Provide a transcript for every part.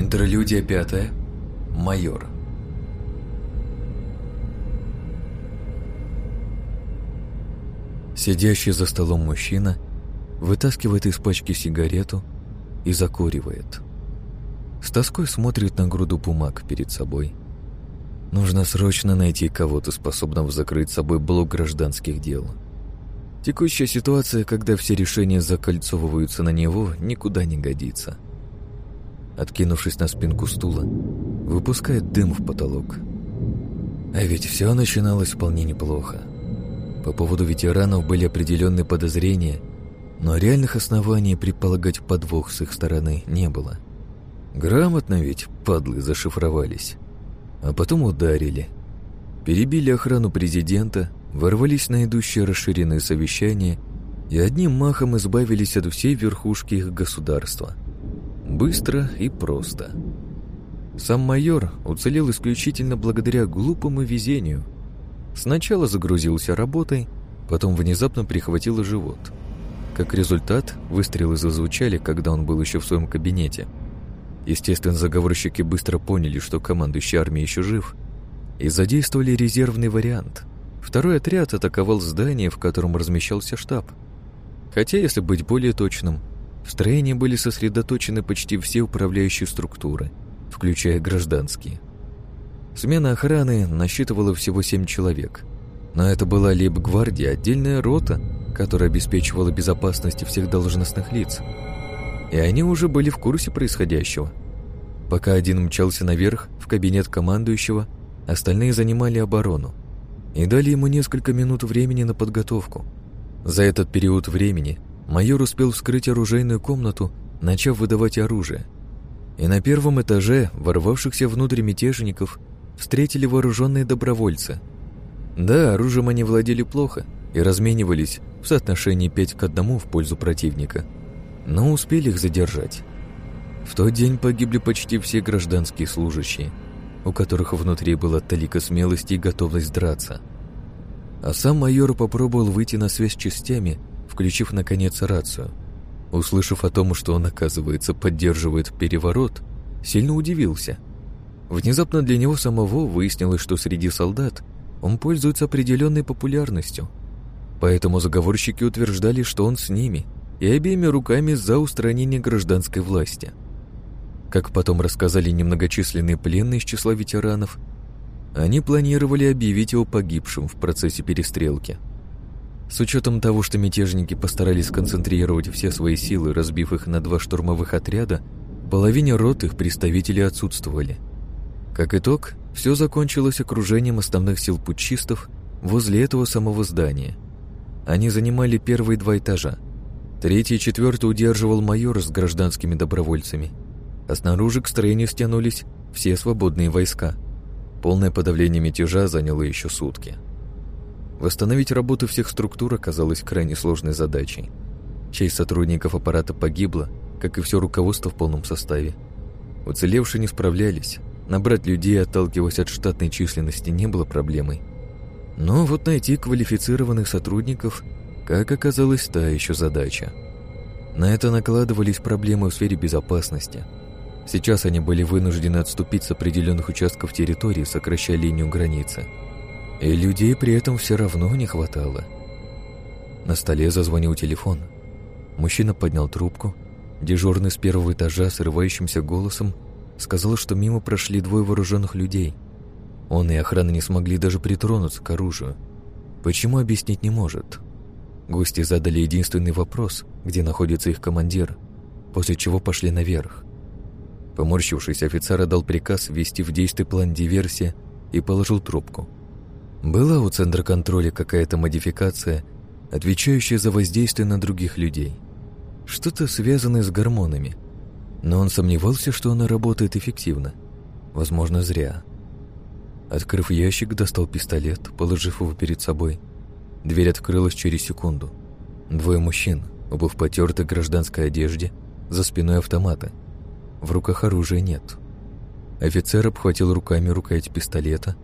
Интерлюдия пятая. Майор. Сидящий за столом мужчина вытаскивает из пачки сигарету и закуривает. С тоской смотрит на груду бумаг перед собой. Нужно срочно найти кого-то, способного закрыть собой блок гражданских дел. Текущая ситуация, когда все решения закольцовываются на него, никуда не годится. Откинувшись на спинку стула, выпускает дым в потолок. А ведь все начиналось вполне неплохо. По поводу ветеранов были определенные подозрения, но реальных оснований предполагать подвох с их стороны не было. Грамотно ведь падлы зашифровались. А потом ударили. Перебили охрану президента, ворвались на идущее расширенное совещание и одним махом избавились от всей верхушки их государства. Быстро и просто. Сам майор уцелел исключительно благодаря глупому везению. Сначала загрузился работой, потом внезапно прихватило живот. Как результат, выстрелы зазвучали, когда он был еще в своем кабинете. Естественно, заговорщики быстро поняли, что командующий армией еще жив, и задействовали резервный вариант. Второй отряд атаковал здание, в котором размещался штаб. Хотя, если быть более точным, в строении были сосредоточены почти все управляющие структуры, включая гражданские. Смена охраны насчитывала всего семь человек, но это была лейб-гвардия, отдельная рота, которая обеспечивала безопасность всех должностных лиц. И они уже были в курсе происходящего. Пока один мчался наверх, в кабинет командующего, остальные занимали оборону и дали ему несколько минут времени на подготовку. За этот период времени майор успел вскрыть оружейную комнату, начав выдавать оружие. И на первом этаже ворвавшихся внутрь мятежников встретили вооруженные добровольцы. Да, оружием они владели плохо и разменивались в соотношении 5 к 1 в пользу противника, но успели их задержать. В тот день погибли почти все гражданские служащие, у которых внутри была талика смелости и готовность драться. А сам майор попробовал выйти на связь с частями, включив, наконец, рацию. Услышав о том, что он, оказывается, поддерживает переворот, сильно удивился. Внезапно для него самого выяснилось, что среди солдат он пользуется определенной популярностью. Поэтому заговорщики утверждали, что он с ними и обеими руками за устранение гражданской власти. Как потом рассказали немногочисленные пленные из числа ветеранов, они планировали объявить его погибшим в процессе перестрелки. С учетом того, что мятежники постарались сконцентрировать все свои силы, разбив их на два штурмовых отряда, половине рот их представители отсутствовали. Как итог, все закончилось окружением основных сил путчистов возле этого самого здания. Они занимали первые два этажа. Третий и четвертый удерживал майор с гражданскими добровольцами, а снаружи к строению стянулись все свободные войска – Полное подавление мятежа заняло еще сутки. Восстановить работу всех структур оказалось крайне сложной задачей. Часть сотрудников аппарата погибла, как и все руководство в полном составе. Уцелевшие не справлялись. Набрать людей, отталкиваясь от штатной численности, не было проблемой. Но вот найти квалифицированных сотрудников, как оказалось, та еще задача. На это накладывались проблемы в сфере безопасности – Сейчас они были вынуждены отступить с определенных участков территории, сокращая линию границы. И людей при этом все равно не хватало. На столе зазвонил телефон. Мужчина поднял трубку. Дежурный с первого этажа срывающимся голосом сказал, что мимо прошли двое вооруженных людей. Он и охрана не смогли даже притронуться к оружию. Почему объяснить не может? Гости задали единственный вопрос, где находится их командир, после чего пошли наверх. Поморщившись, офицер отдал приказ ввести в действие план диверсии и положил трубку. Была у центра контроля какая-то модификация, отвечающая за воздействие на других людей. Что-то связанное с гормонами. Но он сомневался, что она работает эффективно. Возможно, зря. Открыв ящик, достал пистолет, положив его перед собой. Дверь открылась через секунду. Двое мужчин, оба в потертой гражданской одежде, за спиной автомата – в руках оружия нет. Офицер обхватил руками рукоять пистолета,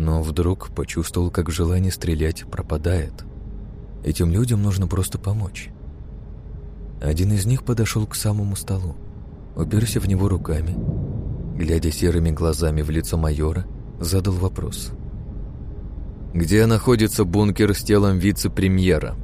но вдруг почувствовал, как желание стрелять пропадает. Этим людям нужно просто помочь. Один из них подошел к самому столу, уперся в него руками глядя серыми глазами в лицо майора, задал вопрос. «Где находится бункер с телом вице-премьера?»